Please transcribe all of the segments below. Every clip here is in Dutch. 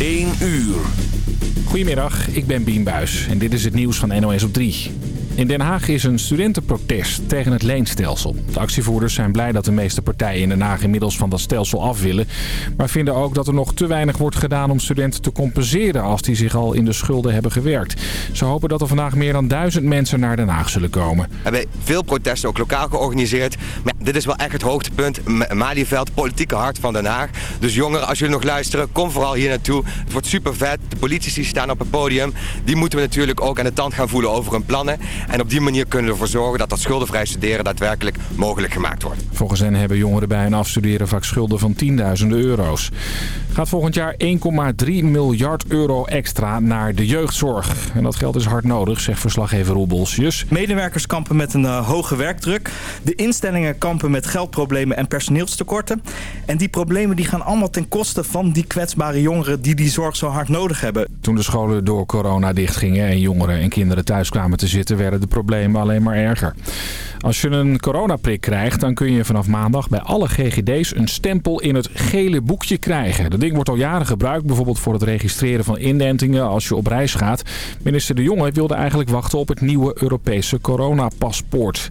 1 uur. Goedemiddag, ik ben Bien Buis en dit is het nieuws van NOS op 3. In Den Haag is een studentenprotest tegen het leenstelsel. De actievoerders zijn blij dat de meeste partijen in Den Haag inmiddels van dat stelsel af willen. Maar vinden ook dat er nog te weinig wordt gedaan om studenten te compenseren als die zich al in de schulden hebben gewerkt. Ze hopen dat er vandaag meer dan duizend mensen naar Den Haag zullen komen. We hebben veel protesten ook lokaal georganiseerd. Maar dit is wel echt het hoogtepunt. Malieveld, politieke hart van Den Haag. Dus jongeren, als jullie nog luisteren, kom vooral hier naartoe. Het wordt super vet. De politici staan op het podium. Die moeten we natuurlijk ook aan de tand gaan voelen over hun plannen. En op die manier kunnen we ervoor zorgen dat dat schuldenvrij studeren daadwerkelijk mogelijk gemaakt wordt. Volgens hen hebben jongeren bij hun afstuderen vaak schulden van tienduizenden euro's. Gaat volgend jaar 1,3 miljard euro extra naar de jeugdzorg. En dat geld is hard nodig, zegt verslaggever Roel Bolsjes. Medewerkers kampen met een uh, hoge werkdruk. De instellingen kampen met geldproblemen en personeelstekorten. En die problemen die gaan allemaal ten koste van die kwetsbare jongeren die die zorg zo hard nodig hebben. Toen de scholen door corona dichtgingen en jongeren en kinderen thuis kwamen te zitten... werden de problemen alleen maar erger. Als je een coronaprik krijgt, dan kun je vanaf maandag bij alle GGD's een stempel in het gele boekje krijgen. Dat ding wordt al jaren gebruikt, bijvoorbeeld voor het registreren van indentingen als je op reis gaat. Minister De Jonge wilde eigenlijk wachten op het nieuwe Europese coronapaspoort.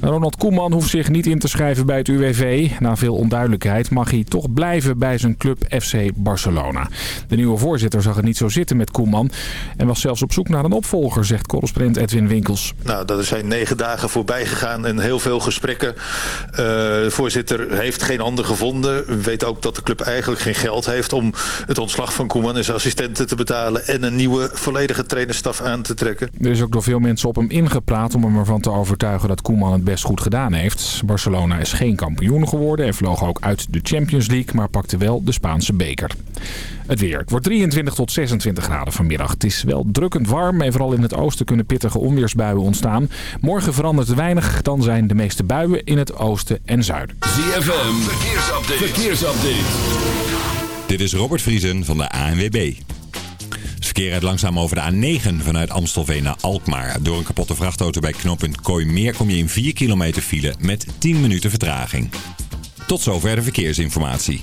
Ronald Koeman hoeft zich niet in te schrijven bij het UWV. Na veel onduidelijkheid mag hij toch blijven bij zijn club FC Barcelona. De nieuwe voorzitter zag het niet zo zitten met Koeman en was zelfs op zoek naar een opvolger, zegt correspondent Edwin Winkels. Nou, dat zijn negen dagen voorbij gegaan en heel veel gesprekken. Uh, de voorzitter heeft geen ander gevonden. We weten ook dat de club eigenlijk geen geld heeft om het ontslag van Koeman en zijn assistenten te betalen en een nieuwe volledige trainerstaf aan te trekken. Er is ook door veel mensen op hem ingepraat om hem ervan te overtuigen dat Koeman het best goed gedaan heeft. Barcelona is geen kampioen geworden en vloog ook uit de Champions League, maar pakte wel de Spaanse beker. Het weer. Het wordt 23 tot 26 graden vanmiddag. Het is wel drukkend warm en vooral in het oosten kunnen pittige onweersbuien ontstaan. Morgen verandert het weinig. Dan zijn de meeste buien in het oosten en zuiden. ZFM. Verkeersupdate. Verkeersupdate. Dit is Robert Vriesen van de ANWB. Het verkeer rijdt langzaam over de A9 vanuit Amstelveen naar Alkmaar. Door een kapotte vrachtauto bij knooppunt Kooimeer kom je in 4 kilometer file met 10 minuten vertraging. Tot zover de verkeersinformatie.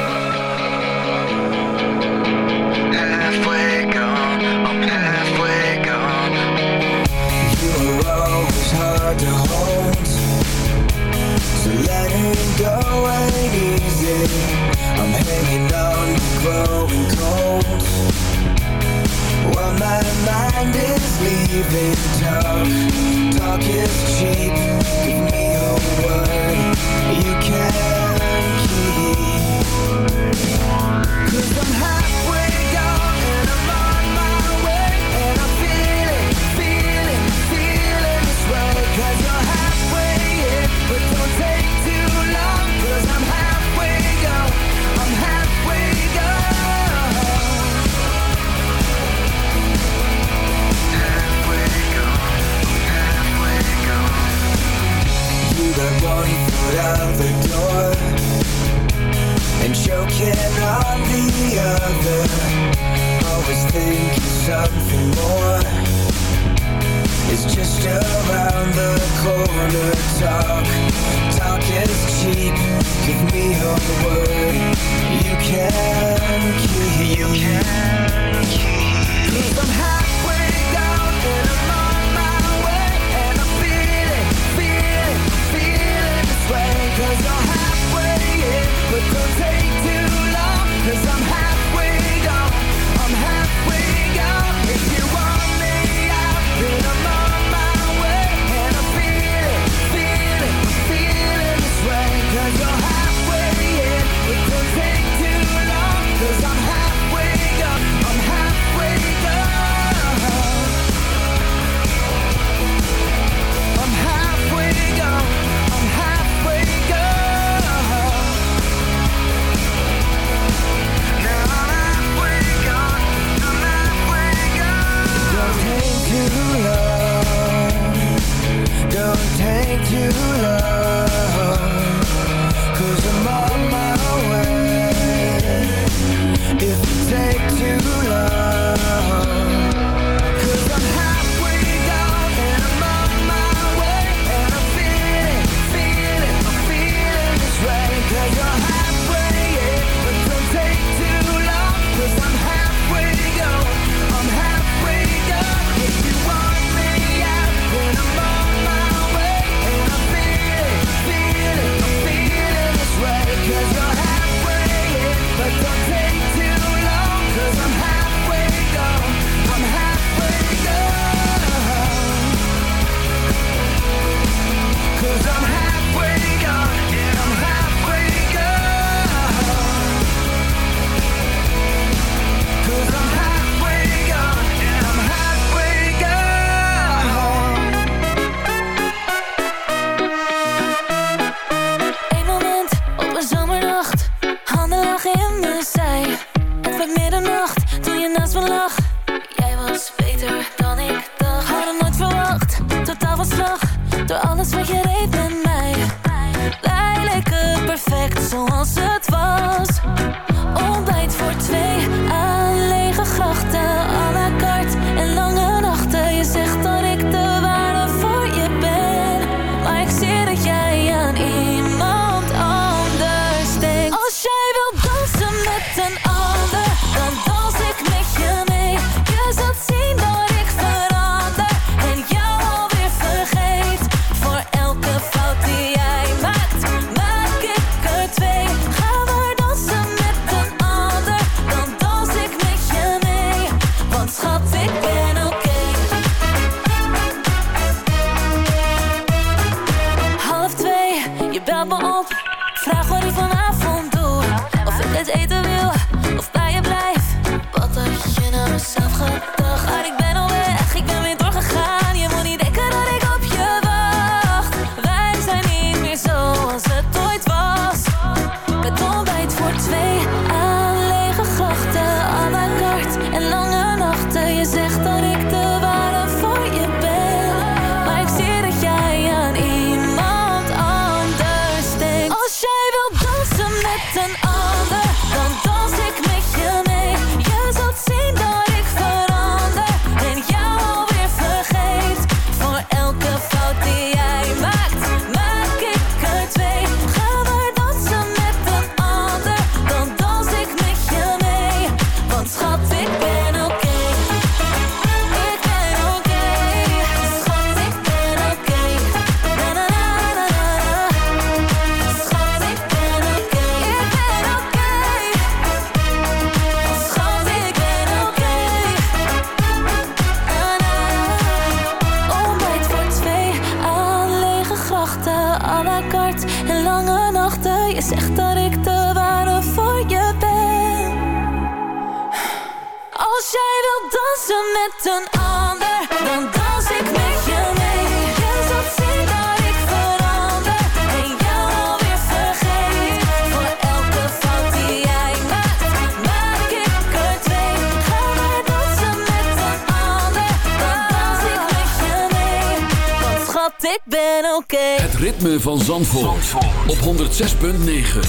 Het ritme van Zandvoort, op 106.9.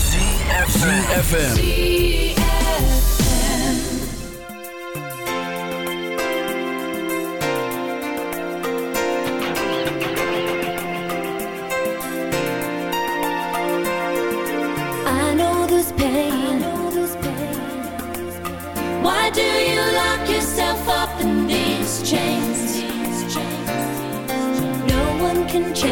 ZFM. Why do you lock yourself up in these chains? No one can change.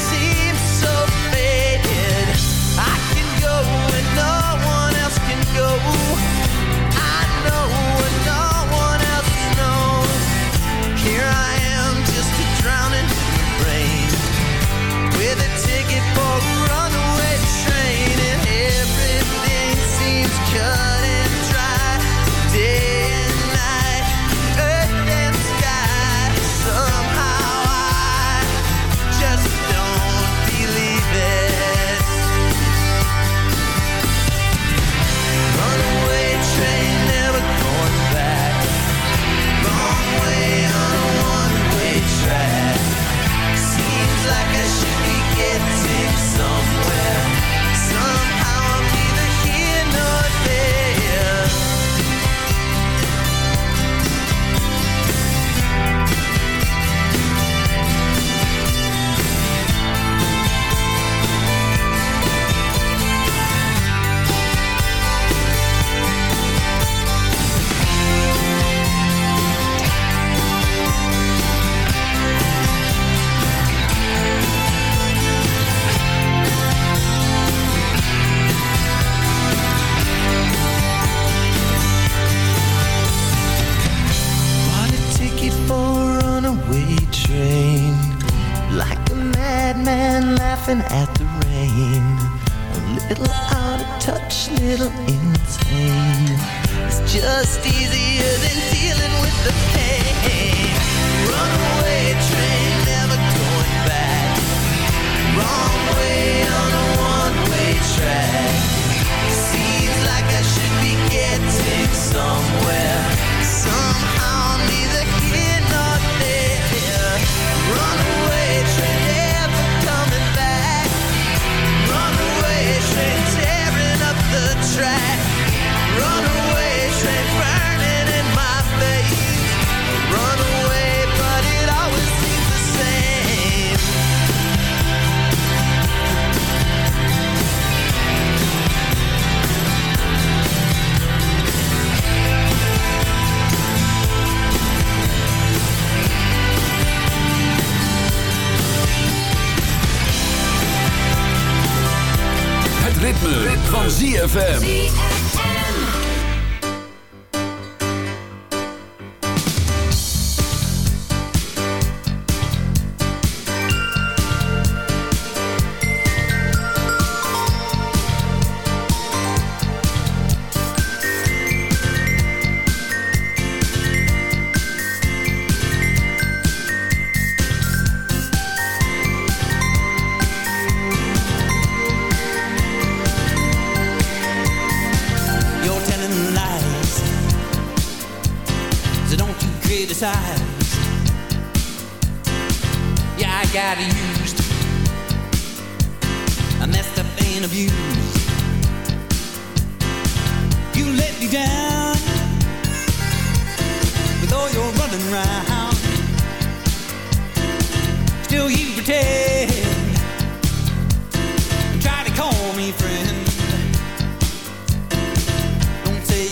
ZFM.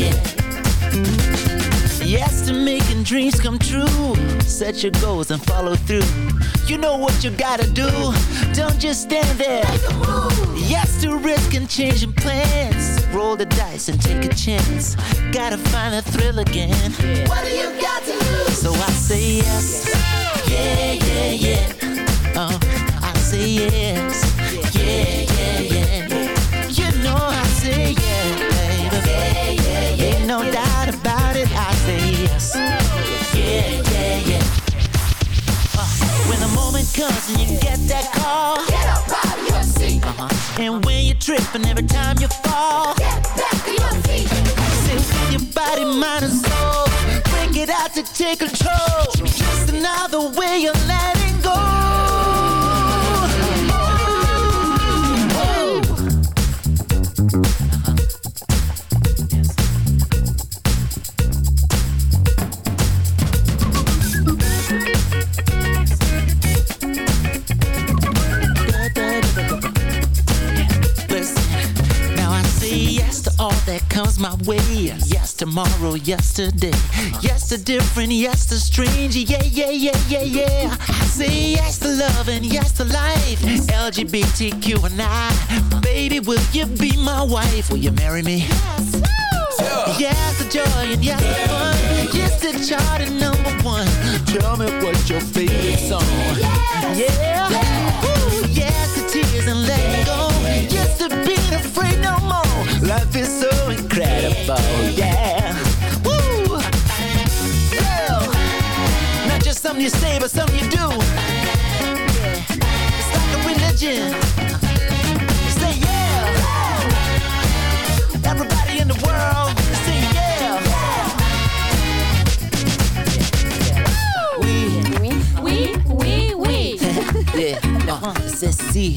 Yeah. Yes to making dreams come true. Set your goals and follow through. You know what you gotta do. Don't just stand there. Yes to risk and changing plans. Roll the dice and take a chance. Gotta find a thrill again. What do you got to lose? So I say yes. Take control. Just another way of letting go. Listen, now I my way. Yes, tomorrow. Yes, the different, yes, the strange. Yeah, yeah, yeah, yeah, yeah. I say yes to love and yes to life. LGBTQ and I. Baby, will you be my wife? Will you marry me? Yes. Yes, the joy and yes, the fun. Yes, the chart and number one. Tell me what's your favorite song? Yeah. yeah. Ooh, yes, the tears and letting go. Yes, the being afraid no more. Life is so incredible. Yeah. Yeah. Not just something you say, but something you do. It's like a religion. Say yeah. Everybody in the world, say yeah. Oui, oui, oui, oui. yeah, uh, c'est si,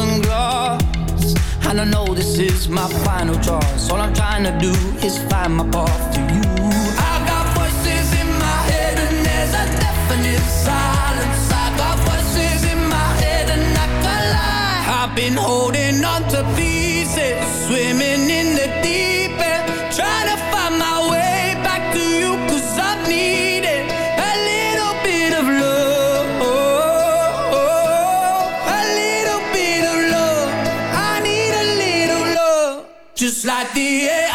And I know this is my final choice. All I'm trying to do is find my path to you. I got voices in my head and there's a definite silence. I got voices in my head and I can lie I've been holding on to pieces Swimming in the deep end Trying to find my way back to you Cause I need at the end.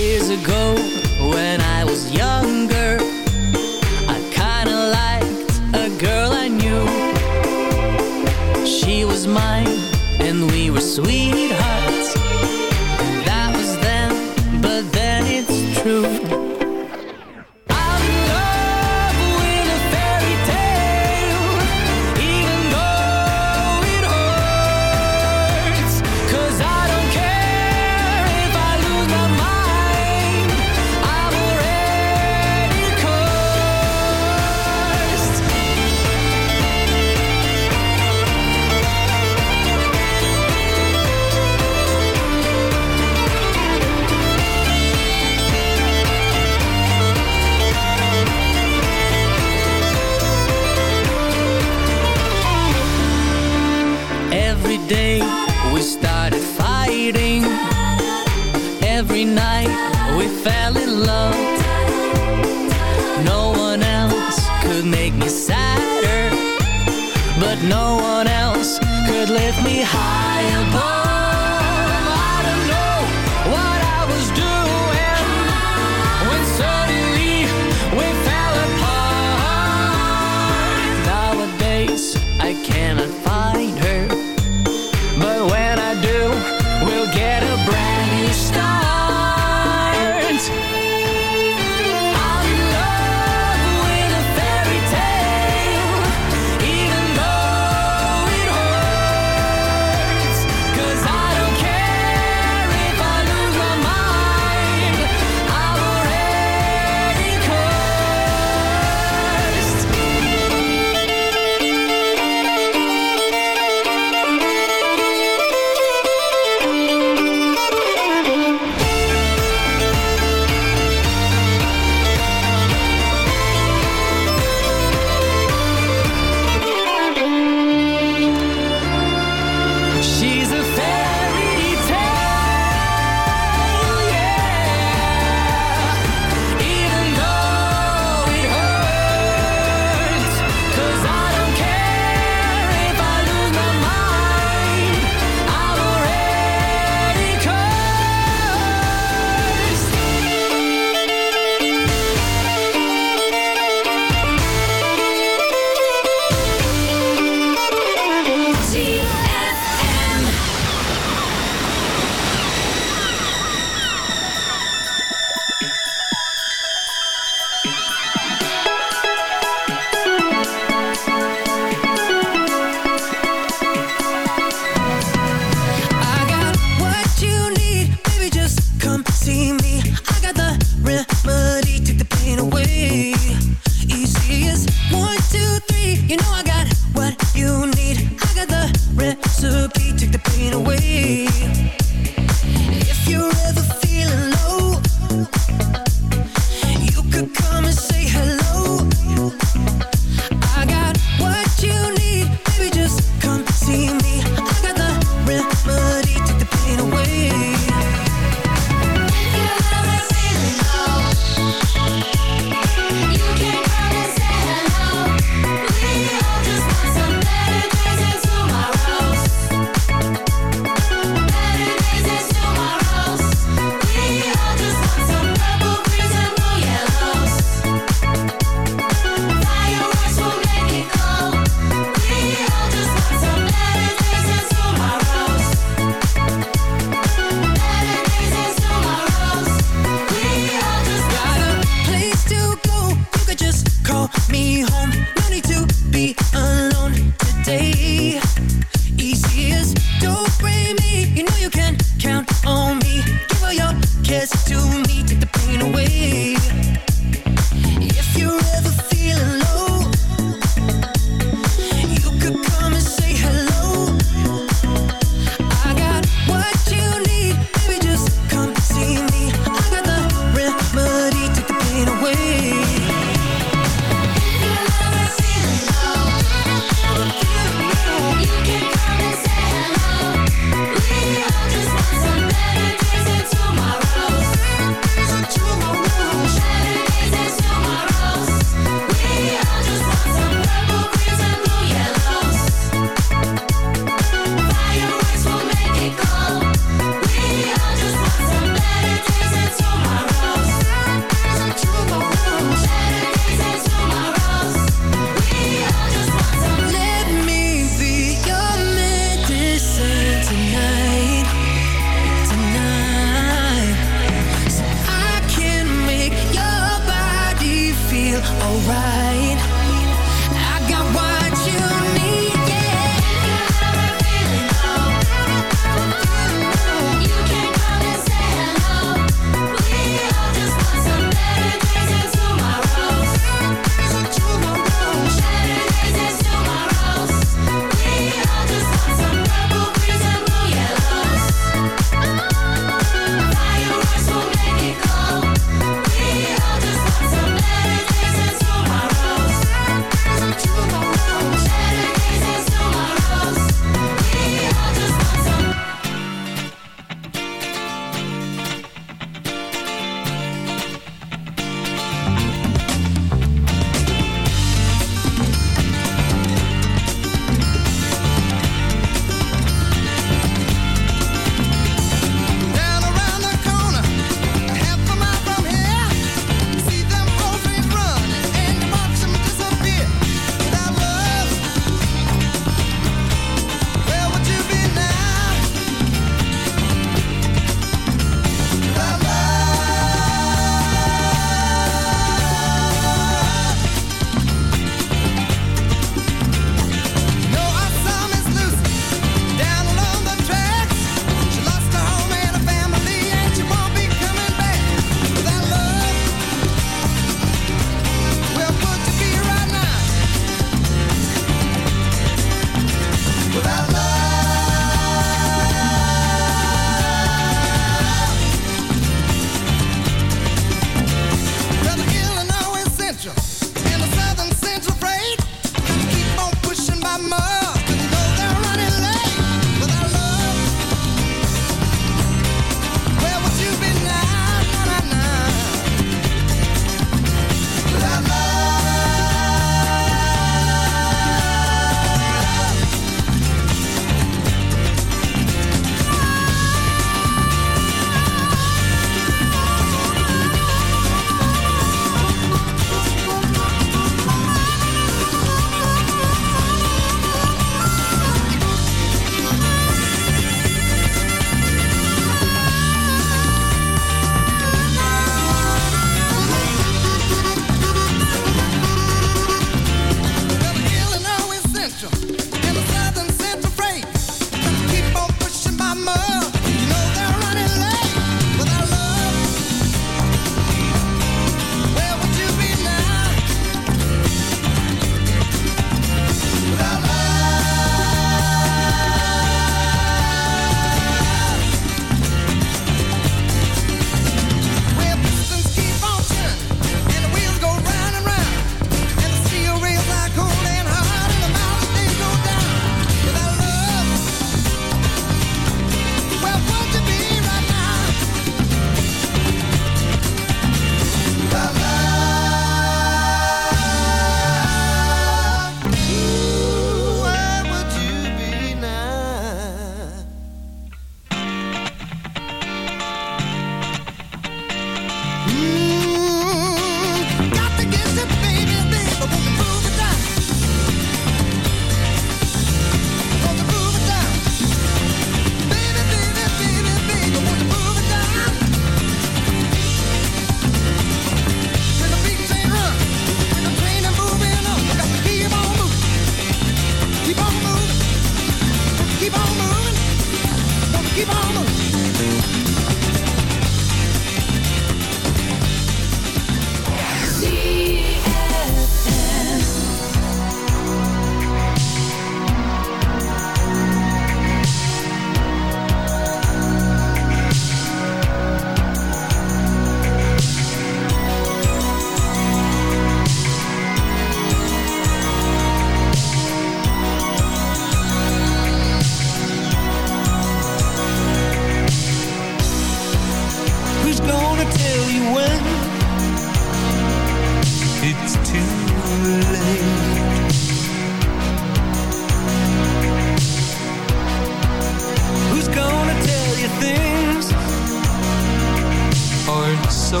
so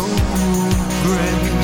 great.